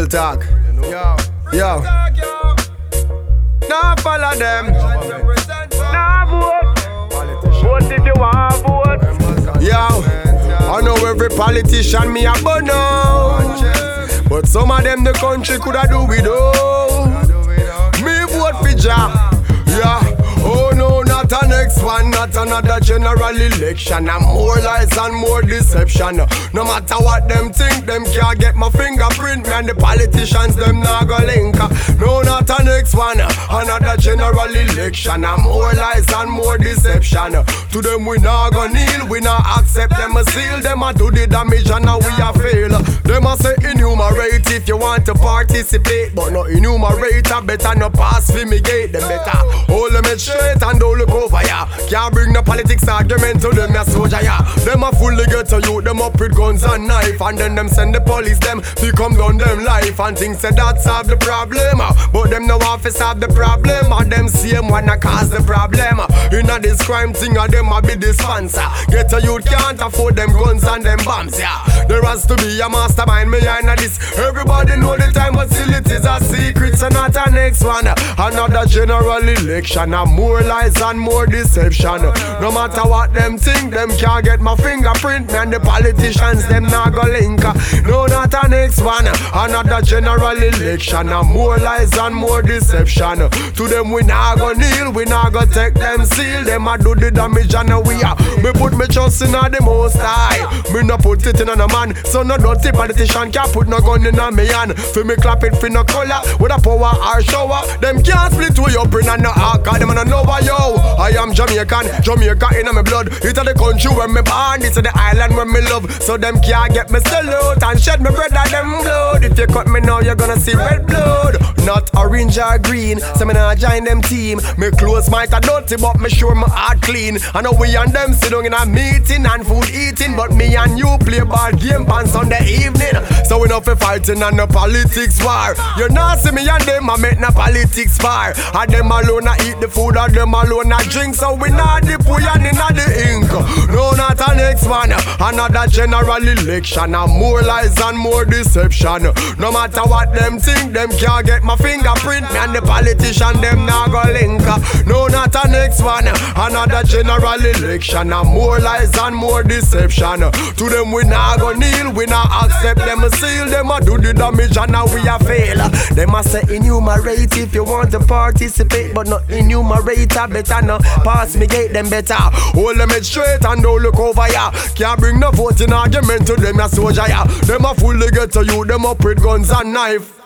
Real talk. Yo. Yo. Nah, follow them. Nah, vote. Vote if you want vote. Yo. I know every politician me a burn out. But some of them the country coulda do without. Me vote for Jah. Next one, not another general election. And more lies and more deception. No matter what them think, them can't get my fingerprint. Man, the politicians, them not link. No, not a next one, another general election. And more lies and more deception. To them, we not go kneel, we not accept them a seal. Them a do the damage and now we a fail. Them a say enumerate if you want to participate. But no enumerate, I better no pass fumigate. Them better hold them straight and don't look over ya. Can't bring no politics argument to them, ya soldier ya. Them a fully get to you, them up with guns and knife. And then them send the police them to come down them life. And think say that solve the problem. uh. But them no want to solve the problem. And them same wanna cause the problem. Ah. In a this crime thing, and them a be the sponsor. Get a youth can't afford them guns and them bombs, yeah. There has to be a mastermind behind this. Everybody know the time facilities are secrets and not a next one. Another general election, and more lies and more deception. No matter what them think, them can't get my fingerprint. Me and the politicians, them not go link. No, not a next one. Another general election, and more lies and more deception. To them we not go kneel, we not go take them seal. Them a do the damage and we are. Me put me trust in a the most high. Me no put it in on a man. So no dirty politician can put no gun in a me hand. For me clap it for no color with a power or shower. Them can't split way up in a no arc. Them no know why yo. I am Jamaican, Jamaica in my blood. It's a the country where me born. It's a the island where me love. So them can't get me salute and shed me bread and them blood. If you cut me now, you're gonna see red blood. Not orange or green. So me nah join them team. Me clothes might a dirty, but me sure my heart clean. I know we and them sit down in a meeting and food eating, but me and you play ball game on Sunday evening. So we not fi fighting and no politics war. You not see me and them a make no politics war. And them alone a eat the food and them alone a drink. So we not dip we and inna the ink. No, next one. Another general election and more lies and more deception. No matter what them think, them can't get my fingerprint. Me and the politician them not go link. No, not a next one. Another general election and more lies and more deception. To them we not go kneel, we not accept them seal. Them a do the damage and now we a fail. Them a say enumerate if you want to participate, but not enumerate. Better no pass me gate them better. Hold them straight and don't look over ya. Can't bring no voting argument to them a soldier ya. Them a fully get to you, them up with guns and knife.